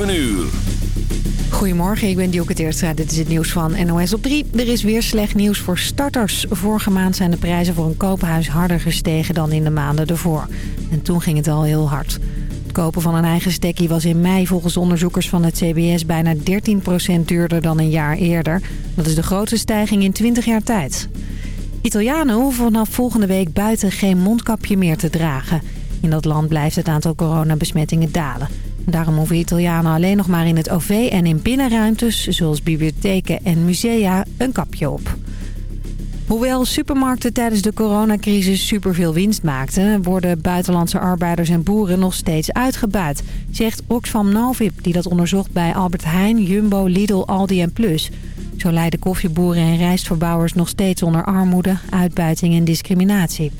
7 uur. Goedemorgen, ik ben Dielke Teerstra. Dit is het nieuws van NOS op 3. Er is weer slecht nieuws voor starters. Vorige maand zijn de prijzen voor een koophuis harder gestegen dan in de maanden ervoor. En toen ging het al heel hard. Het kopen van een eigen stekkie was in mei volgens onderzoekers van het CBS bijna 13% duurder dan een jaar eerder. Dat is de grootste stijging in 20 jaar tijd. Italianen hoeven vanaf volgende week buiten geen mondkapje meer te dragen. In dat land blijft het aantal coronabesmettingen dalen. Daarom hoeven Italianen alleen nog maar in het OV en in binnenruimtes... zoals bibliotheken en musea een kapje op. Hoewel supermarkten tijdens de coronacrisis superveel winst maakten... worden buitenlandse arbeiders en boeren nog steeds uitgebuit... zegt Oxfam Novib, die dat onderzocht bij Albert Heijn, Jumbo, Lidl, Aldi en Plus... Zo lijden koffieboeren en rijstverbouwers nog steeds onder armoede, uitbuiting en discriminatie.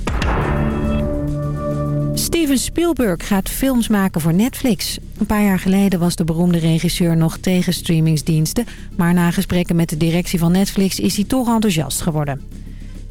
Steven Spielberg gaat films maken voor Netflix. Een paar jaar geleden was de beroemde regisseur nog tegen streamingsdiensten... maar na gesprekken met de directie van Netflix is hij toch enthousiast geworden.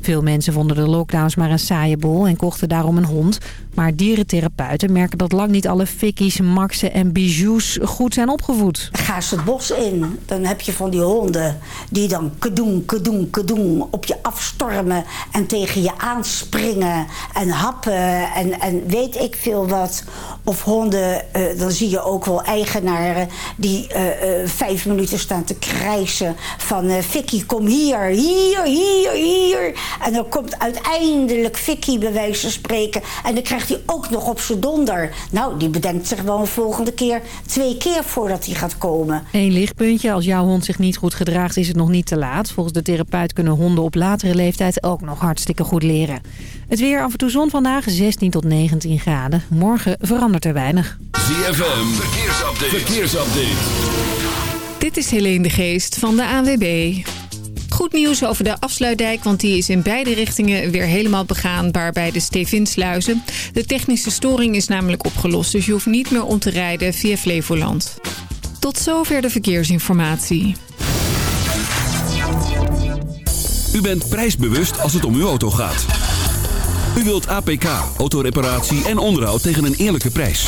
Veel mensen vonden de lockdowns maar een saaie bol en kochten daarom een hond. Maar dierentherapeuten merken dat lang niet alle fikkies, maxen en bijous goed zijn opgevoed. Ga ze het bos in, dan heb je van die honden die dan kadoen, kadoen, kadoen op je afstormen en tegen je aanspringen en happen en, en weet ik veel wat. Of honden, eh, dan zie je ook wel eigenaren die eh, eh, vijf minuten staan te krijsen van Vicky kom hier, hier, hier, hier. En dan komt uiteindelijk Vicky bij wijze van spreken en dan krijgt hij ook nog op zijn donder. Nou, die bedenkt zich wel een volgende keer twee keer voordat hij gaat komen. Eén lichtpuntje, als jouw hond zich niet goed gedraagt is het nog niet te laat. Volgens de therapeut kunnen honden op latere leeftijd ook nog hartstikke goed leren. Het weer af en toe zon vandaag, 16 tot 19 graden. Morgen verandert er weinig. ZFM, verkeersupdate. verkeersupdate. Dit is Helene de Geest van de ANWB. Goed nieuws over de afsluitdijk, want die is in beide richtingen weer helemaal begaanbaar bij de Stevinsluizen. De technische storing is namelijk opgelost, dus je hoeft niet meer om te rijden via Flevoland. Tot zover de verkeersinformatie. U bent prijsbewust als het om uw auto gaat. U wilt APK, autoreparatie en onderhoud tegen een eerlijke prijs.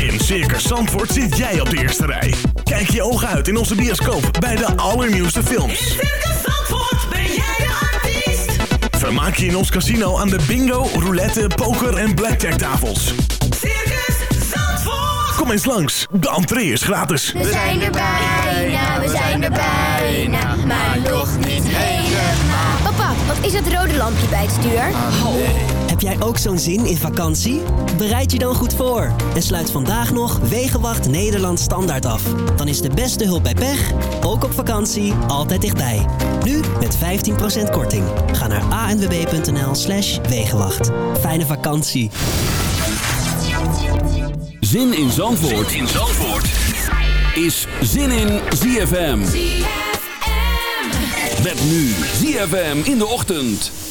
In Circus Zandvoort zit jij op de eerste rij. Kijk je ogen uit in onze bioscoop bij de allernieuwste In films. Circus Zandvoort ben jij de artiest. Vermaak je in ons casino aan de bingo, roulette, poker en blackjack tafels. Circus Zandvoort. Kom eens langs, de entree is gratis. We zijn er bijna, we zijn er bijna, maar nog niet helemaal. Papa, wat is het rode lampje bij het stuur? Heb jij ook zo'n zin in vakantie? Bereid je dan goed voor en sluit vandaag nog Wegenwacht Nederland Standaard af. Dan is de beste hulp bij pech, ook op vakantie, altijd dichtbij. Nu met 15% korting. Ga naar anwb.nl slash Wegenwacht. Fijne vakantie. Zin in Zandvoort, in Zandvoort. is Zin in ZFM. Met nu ZFM in de ochtend.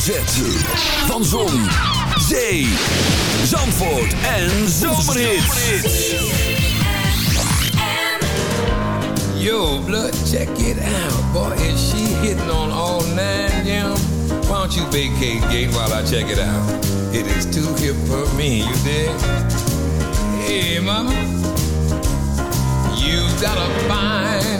hoofdletter Van Zon, Zee, Zandvoort en Zomerhit. Yo, blood, check it out. Boy, is she hitting on all nine, yeah. Why don't you vacate gate while I check it out? It is too hip for me, you dig? Hey, mama, you've got a fine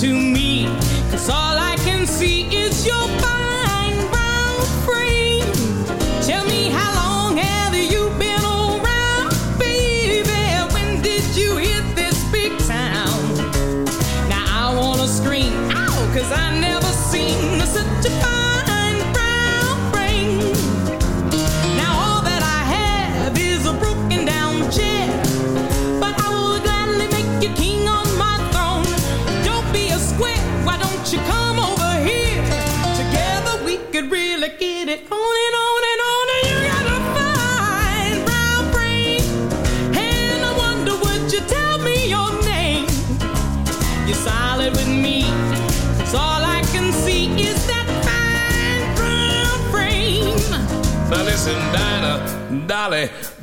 to me,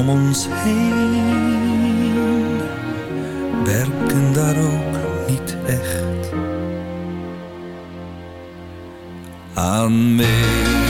om ons heen werken daar ook niet echt aan mee.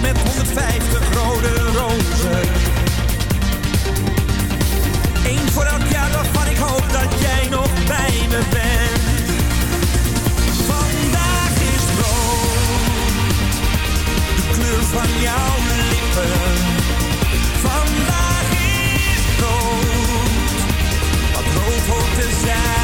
met 150 rode rozen. Eén voor elk jaar waarvan ik hoop dat jij nog bij me bent. Vandaag is rood, de kleur van jouw lippen. Vandaag is rood, wat rood op te zijn.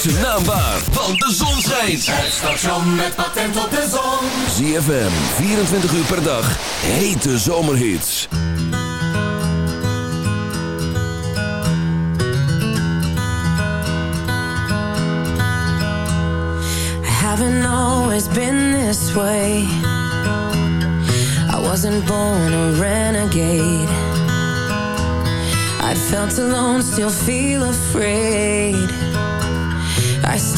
Maak zijn naam waar, want de zon schijnt. Het station met patent op de zon. ZFM, 24 uur per dag. Hete zomerhits. I haven't always been this way. I wasn't born a renegade. I felt alone, still feel afraid.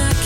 can't teach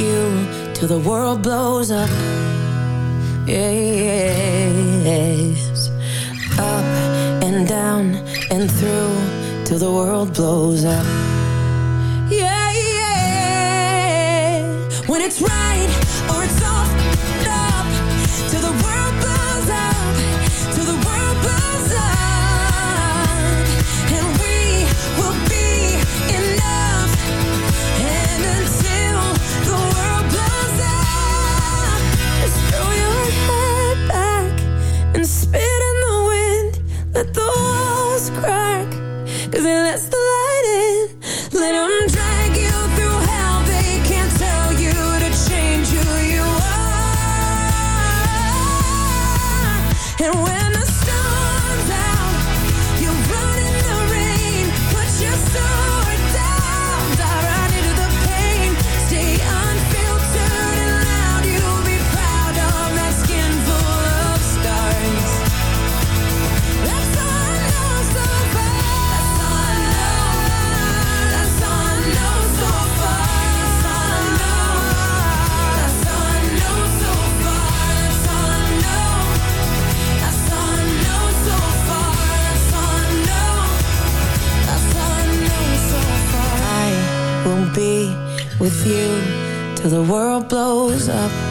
you till the world blows up. Yes. Up and down and through till the world blows up. Yeah, yeah. When it's right or it's wrong. with you till the world blows up.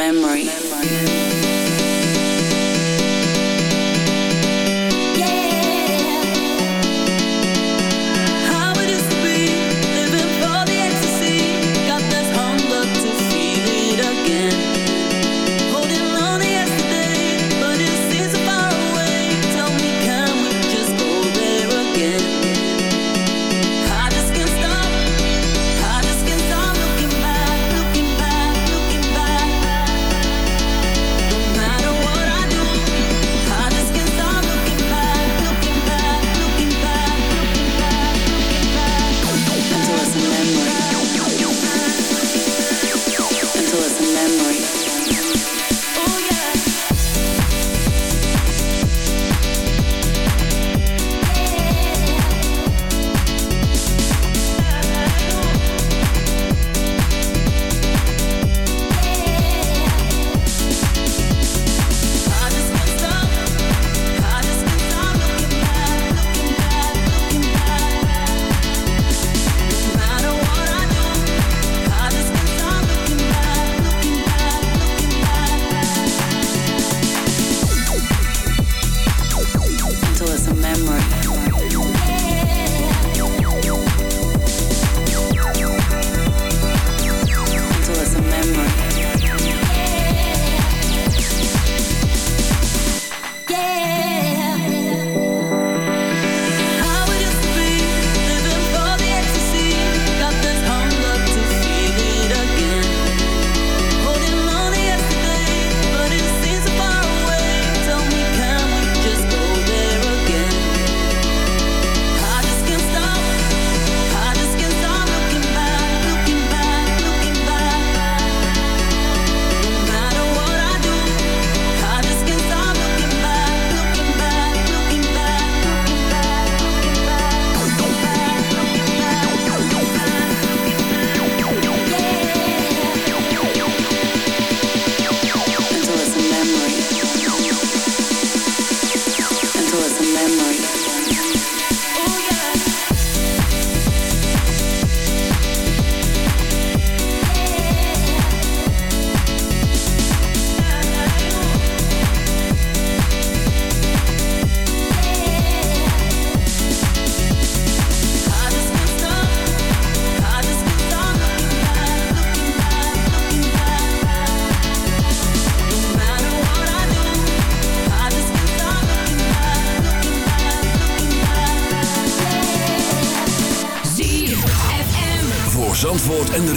Memory.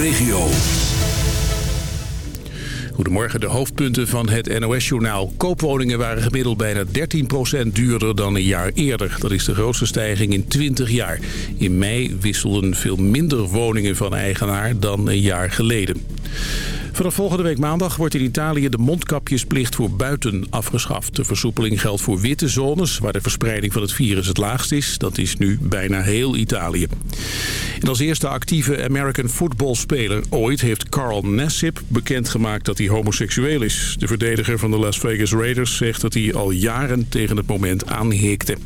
Regio. Goedemorgen, de hoofdpunten van het NOS-journaal. Koopwoningen waren gemiddeld bijna 13% duurder dan een jaar eerder. Dat is de grootste stijging in 20 jaar. In mei wisselden veel minder woningen van eigenaar dan een jaar geleden. Vanaf volgende week maandag wordt in Italië de mondkapjesplicht voor buiten afgeschaft. De versoepeling geldt voor witte zones waar de verspreiding van het virus het laagst is. Dat is nu bijna heel Italië. En als eerste actieve American footballspeler ooit heeft Carl Nassib bekendgemaakt dat hij homoseksueel is. De verdediger van de Las Vegas Raiders zegt dat hij al jaren tegen het moment aanhikte.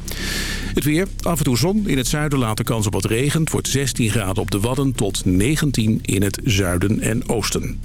Het weer, af en toe zon. In het zuiden later kans op wat regen. Het wordt 16 graden op de Wadden tot 19 in het zuiden en oosten.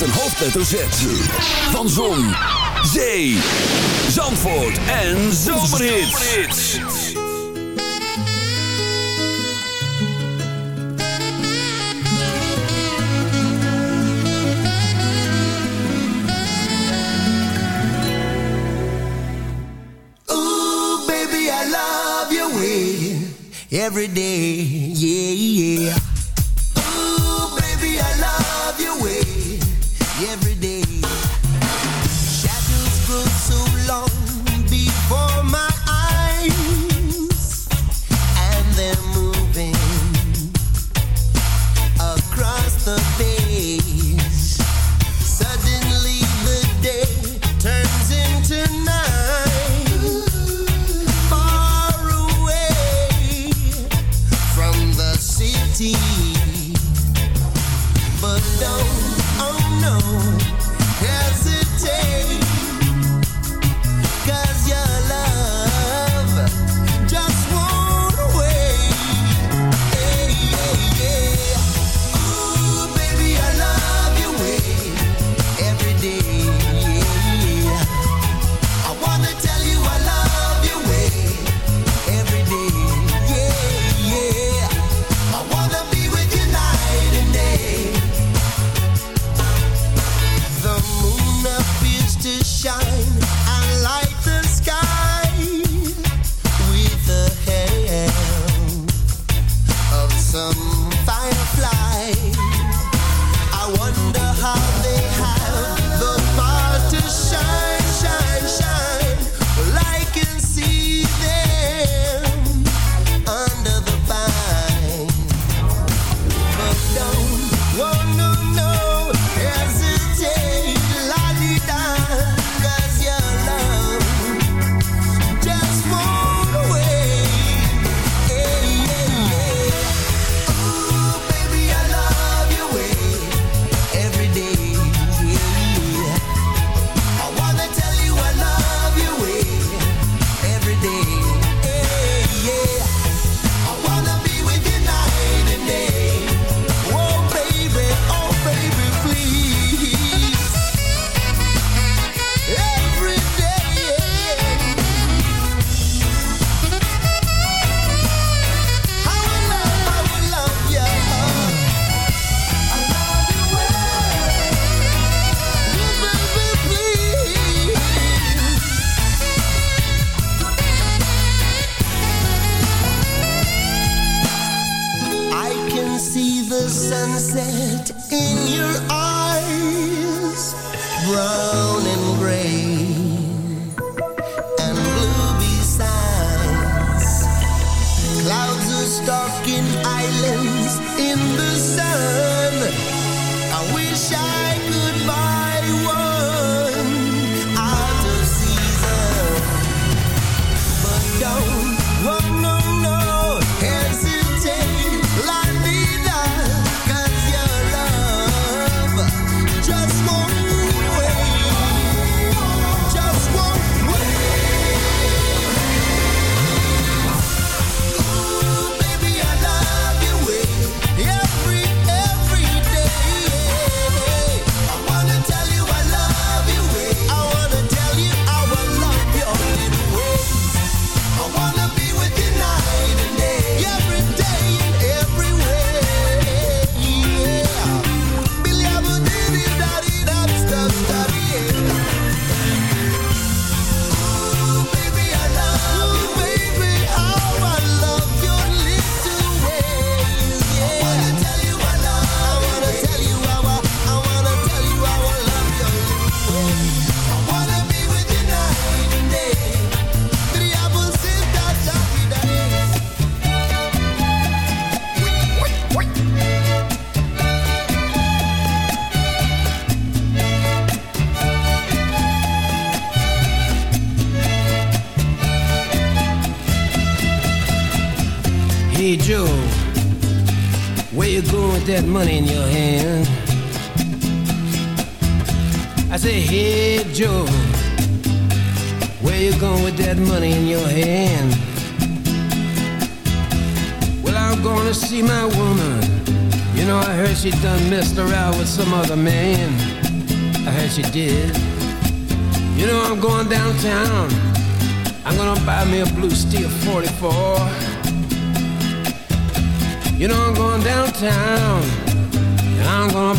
met een hoofdletter Z. Van Zon, Zee, Zandvoort en Zomerhits. Ooh, baby, I love your way. Every day.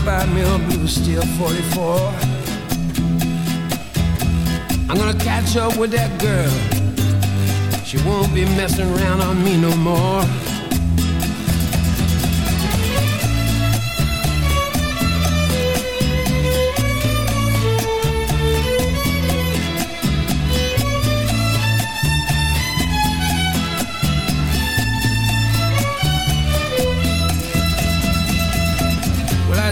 Me a blue steel 44 I'm gonna catch up with that girl. She won't be messing around on me no more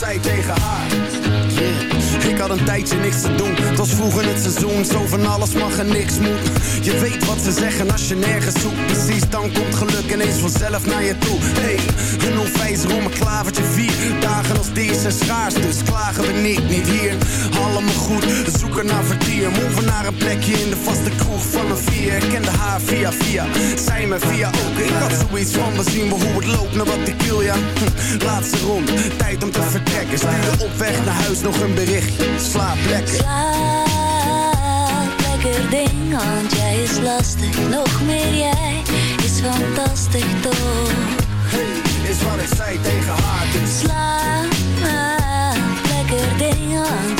Zei tegen haar. Ik had een tijdje niks te doen. Het was vroeger het seizoen. Zo van alles mag en niks moet. Je weet wat ze zeggen als je nergens zoekt. Precies, dan komt geluk ineens vanzelf naar je toe. Hey, een onwijs rom, een klavertje vier. Dagen als deze zijn schaars, dus klagen we niet, niet hier. Allemaal goed, zoeken naar vertier. Move naar een plekje in de vaste kroeg van een vier. Ik kende haar via via, zij me via ook. Ik had zoiets van, we zien wel hoe het loopt, naar wat ik wil, ja. Hm, laatste rond, tijd om te vertrekken. Stuurde op weg naar huis nog een berichtje. Slaap lekker. Slaap, lekker ding, want jij is lastig. Nog meer jij is fantastisch toch? Is wat ik zei tegen haar. Dus Slaap, lekker ding, want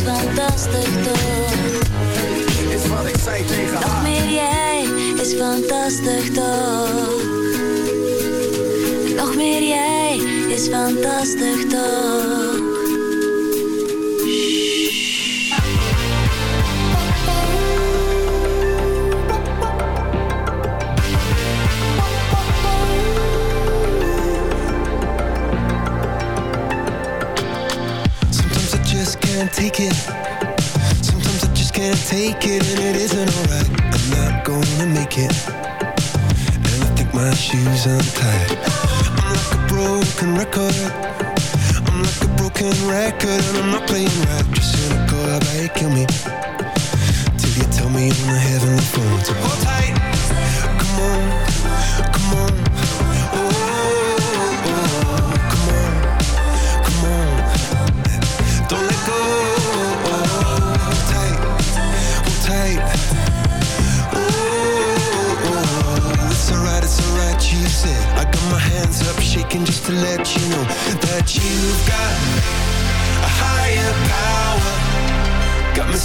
is fantastisch toch? Is wat ik zei tegen Nog haar. meer jij is fantastisch toch? Nog meer jij is fantastisch toch? Take it. Sometimes I just can't take it, and it isn't alright. I'm not gonna make it. And I think my shoes untied. I'm like a broken record. I'm like a broken record, and I'm not playing right. Just how about you kill me? Till you tell me on the heavenly phone to hold tight.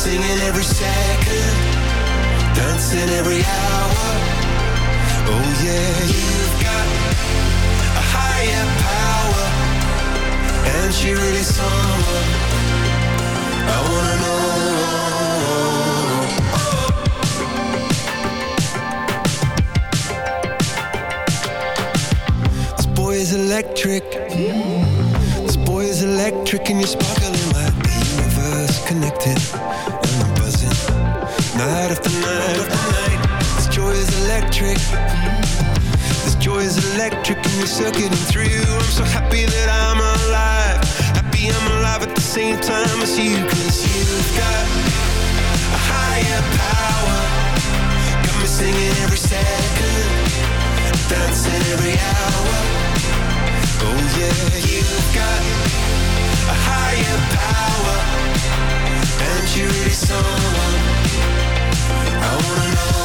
Singing every second, dancing every hour. Oh yeah, you've got a higher power, and she really someone I wanna know. Oh. This boy is electric. This boy is electric, and you're sparkling like the universe connected. electric and you're circuiting through. I'm so happy that I'm alive. Happy I'm alive at the same time as you Cause you've got a higher power. Got me singing every second Dancing every hour. Oh yeah You've got a higher power. And you're really someone I wanna know.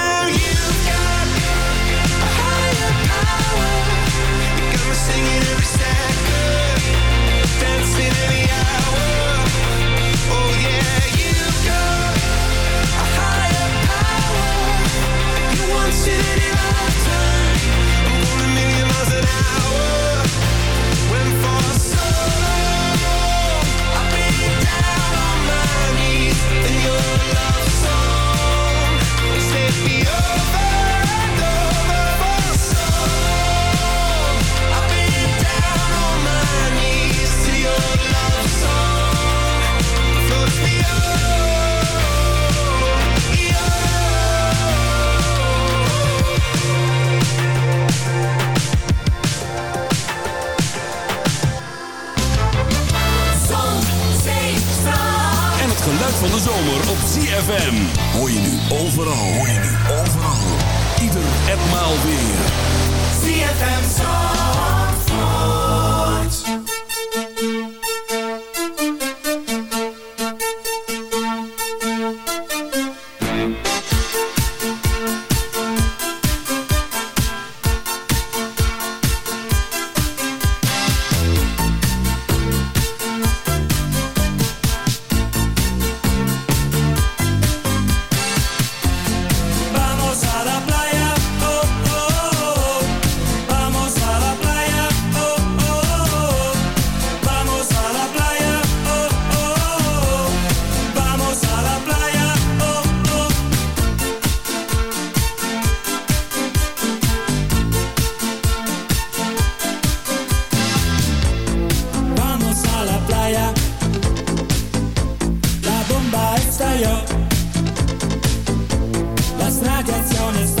on